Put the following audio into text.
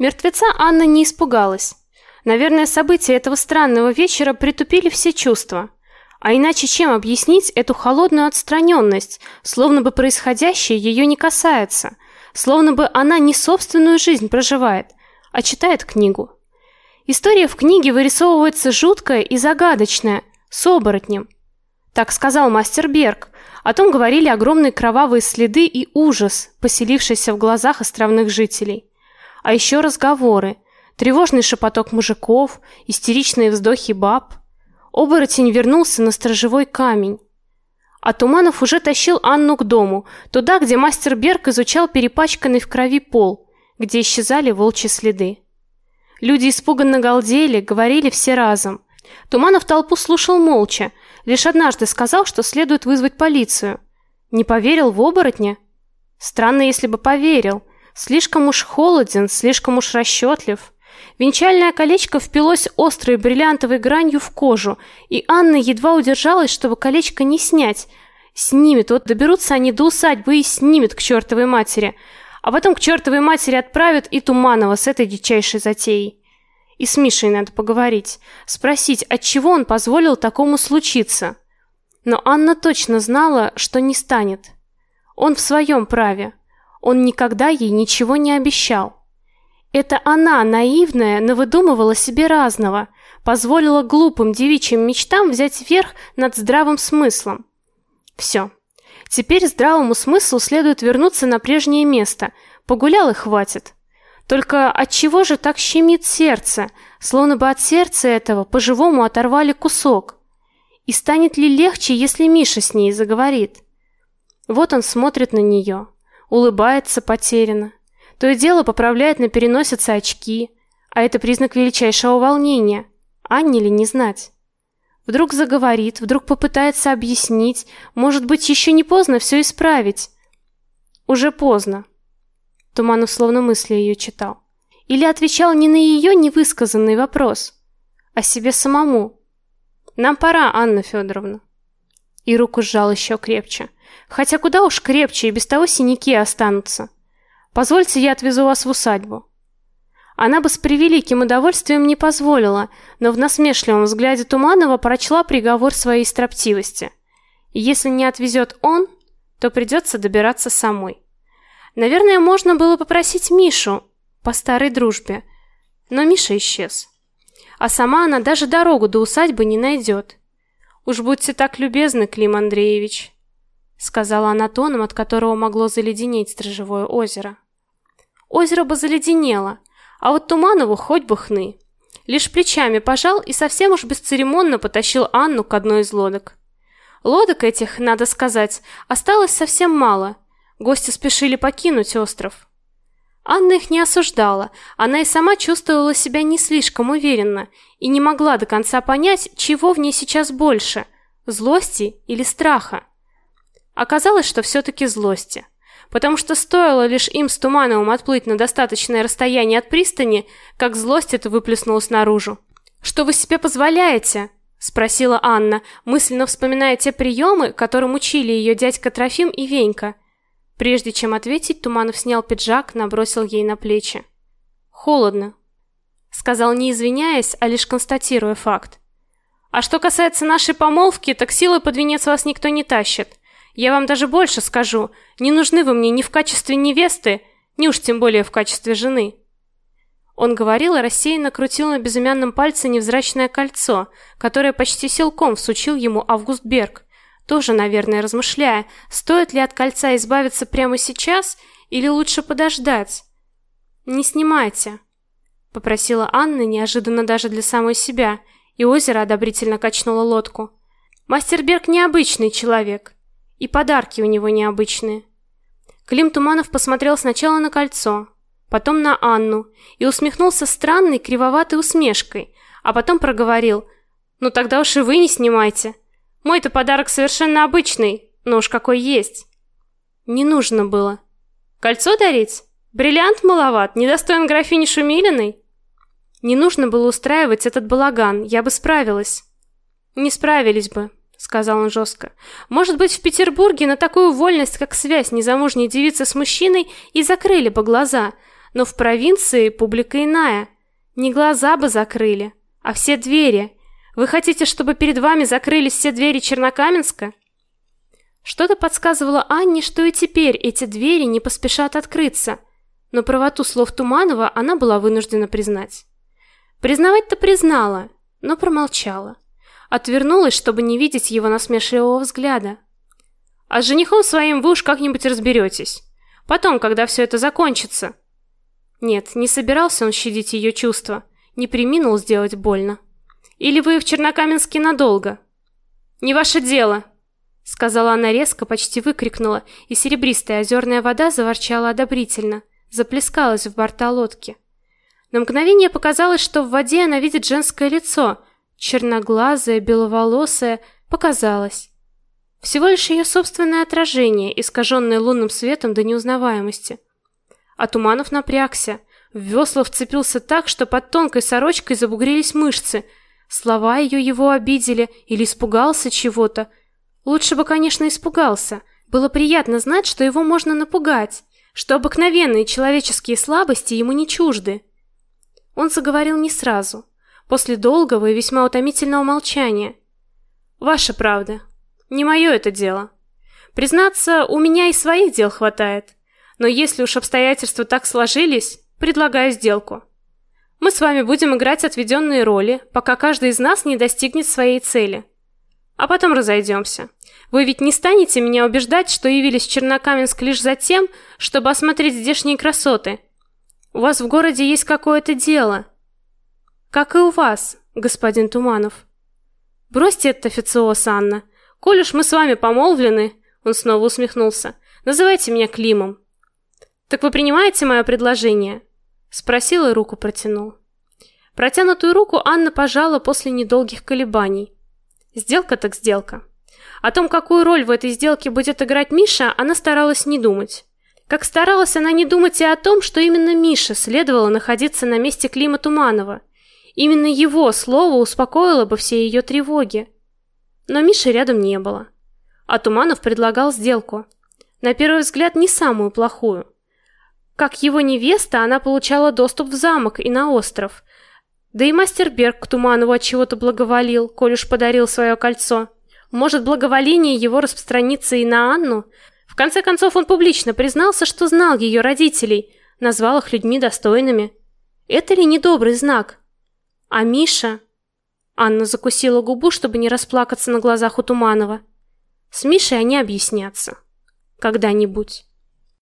Мертвеца Анна не испугалась. Наверное, события этого странного вечера притупили все чувства. А иначе чем объяснить эту холодную отстраненность, словно бы происходящее ее не касается, словно бы она не собственную жизнь проживает, а читает книгу. История в книге вырисовывается жуткая и загадочная, с оборотнем. Так сказал мастер Берг. О том говорили огромные кровавые следы и ужас, поселившийся в глазах островных жителей. А еще разговоры, тревожный шепоток мужиков, истеричные вздохи баб. Оборотень вернулся на сторожевой камень. А Туманов уже тащил Анну к дому, туда, где мастер Берг изучал перепачканный в крови пол, где исчезали волчьи следы. Люди испуганно галдели, говорили все разом. Туманов толпу слушал молча, лишь однажды сказал, что следует вызвать полицию. Не поверил в оборотня? Странно, если бы поверил. Слишком уж холоден, слишком уж расчетлив. Венчальное колечко впилось острой бриллиантовой гранью в кожу, и Анна едва удержалась, чтобы колечко не снять. Снимет, вот доберутся они до усадьбы и снимет к чертовой матери а потом к чертовой матери отправят и Туманова с этой дичайшей затеей. И с Мишей надо поговорить, спросить, от чего он позволил такому случиться. Но Анна точно знала, что не станет. Он в своем праве. Он никогда ей ничего не обещал. Это она, наивная, навыдумывала себе разного, позволила глупым девичьим мечтам взять верх над здравым смыслом. Все. Теперь здравому смыслу следует вернуться на прежнее место. Погулял и хватит. Только от чего же так щемит сердце, словно бы от сердца этого по-живому оторвали кусок? И станет ли легче, если Миша с ней заговорит? Вот он смотрит на нее, улыбается потерянно. То и дело поправляет на переносице очки, а это признак величайшего волнения. Анне ли не знать? Вдруг заговорит, вдруг попытается объяснить, может быть, еще не поздно все исправить. Уже поздно. Туманов словно мысли ее читал. Или отвечал не на ее невысказанный вопрос, а себе самому. Нам пора, Анна Федоровна. И руку сжал еще крепче. Хотя куда уж крепче, и без того синяки останутся. Позвольте, я отвезу вас в усадьбу. Она бы с превеликим удовольствием не позволила, но в насмешливом взгляде Туманова прочла приговор своей строптивости. если не отвезет он, то придется добираться самой. Наверное, можно было попросить Мишу по старой дружбе, но Миша исчез. А сама она даже дорогу до усадьбы не найдет. Уж будьте так любезны, Клим Андреевич, сказала она тоном, от которого могло заледенеть сторожевое озеро. Озеро бы заледенело, а вот Туманову хоть бы хны. Лишь плечами пожал и совсем уж бесцеремонно потащил Анну к одной из лодок. Лодок этих, надо сказать, осталось совсем мало. Гости спешили покинуть остров. Анна их не осуждала, она и сама чувствовала себя не слишком уверенно и не могла до конца понять, чего в ней сейчас больше злости или страха. Оказалось, что все таки злости потому что стоило лишь им с Тумановым отплыть на достаточное расстояние от пристани, как злость эта выплеснулась наружу. «Что вы себе позволяете?» – спросила Анна, мысленно вспоминая те приемы, которым учили ее дядька Трофим и Венька. Прежде чем ответить, Туманов снял пиджак, набросил ей на плечи. «Холодно», – сказал не извиняясь, а лишь констатируя факт. «А что касается нашей помолвки, так силой под венец вас никто не тащит. Я вам даже больше скажу, не нужны вы мне ни в качестве невесты, ни уж тем более в качестве жены. Он говорил и рассеянно крутил на безымянном пальце невзрачное кольцо, которое почти силком всучил ему Август Берг, тоже, наверное, размышляя, стоит ли от кольца избавиться прямо сейчас или лучше подождать. Не снимайте, попросила Анна неожиданно даже для самой себя, и озеро одобрительно качнуло лодку. Мастер Берг необычный человек. И подарки у него необычные. Клим Туманов посмотрел сначала на кольцо, потом на Анну и усмехнулся странной кривоватой усмешкой, а потом проговорил: "Ну тогда уж и вы не снимайте. Мой-то подарок совершенно обычный, но уж какой есть". Не нужно было. Кольцо дарить? Бриллиант маловат, недостоин графини Шумилиной. Не нужно было устраивать этот балаган, я бы справилась. Не справились бы, сказал он жестко. Может быть, в Петербурге на такую вольность, как связь незамужней девицы с мужчиной, и закрыли бы глаза. но в провинции публика иная. Не глаза бы закрыли, а все двери. Вы хотите, чтобы перед вами закрылись все двери Чернокаменска? Что-то подсказывало Анне, что и теперь эти двери не поспешат открыться, но правоту слов Туманова она была вынуждена признать. Признавать-то признала, но промолчала. Отвернулась, чтобы не видеть его насмешливого взгляда. А с женихом своим вы уж как-нибудь разберетесь. Потом, когда все это закончится. Нет, не собирался он щадить ее чувства, не приминул сделать больно. Или вы в Чернокаменске надолго? Не ваше дело, сказала она резко, почти выкрикнула, и серебристая озерная вода заворчала одобрительно, заплескалась в борта лодки. На мгновение показалось, что в воде она видит женское лицо, черноглазое, беловолосое, показалось. Всего лишь ее собственное отражение, искаженное лунным светом до неузнаваемости. А Туманов напрягся, в весла вцепился так, что под тонкой сорочкой забугрились мышцы. Слова ее его обидели или испугался чего-то. Лучше бы, конечно, испугался. Было приятно знать, что его можно напугать, что обыкновенные человеческие слабости ему не чужды. Он заговорил не сразу, после долгого и весьма утомительного молчания. Ваша правда. Не мое это дело. Признаться, у меня и своих дел хватает. Но если уж обстоятельства так сложились, предлагаю сделку. Мы с вами будем играть отведенные роли, пока каждый из нас не достигнет своей цели. А потом разойдемся. Вы ведь не станете меня убеждать, что явились в Чернокаменск лишь за тем, чтобы осмотреть здешние красоты. У вас в городе есть какое-то дело. Как и у вас, господин Туманов. Бросьте этот официоз, Анна. Коль уж мы с вами помолвлены, он снова усмехнулся. Называйте меня Климом. Так вы принимаете мое предложение? Спросил и руку протянул. Протянутую руку Анна пожала после недолгих колебаний. Сделка так сделка. О том, какую роль в этой сделке будет играть Миша, она старалась не думать. Как старалась она не думать и о том, что именно Миша следовало находиться на месте Клима Туманова. Именно его слово успокоило бы все ее тревоги. Но Миши рядом не было. А Туманов предлагал сделку. На первый взгляд, не самую плохую. Как его невеста, она получала доступ в замок и на остров. Да и мастер Берг к Туманову от чего-то благоволил, коль уж подарил свое кольцо. Может, благоволение его распространится и на Анну, в конце концов, он публично признался, что знал ее родителей, назвал их людьми достойными. Это ли не добрый знак? А Миша? Анна закусила губу, чтобы не расплакаться на глазах у Туманова. С Мишей они объяснятся. Когда-нибудь.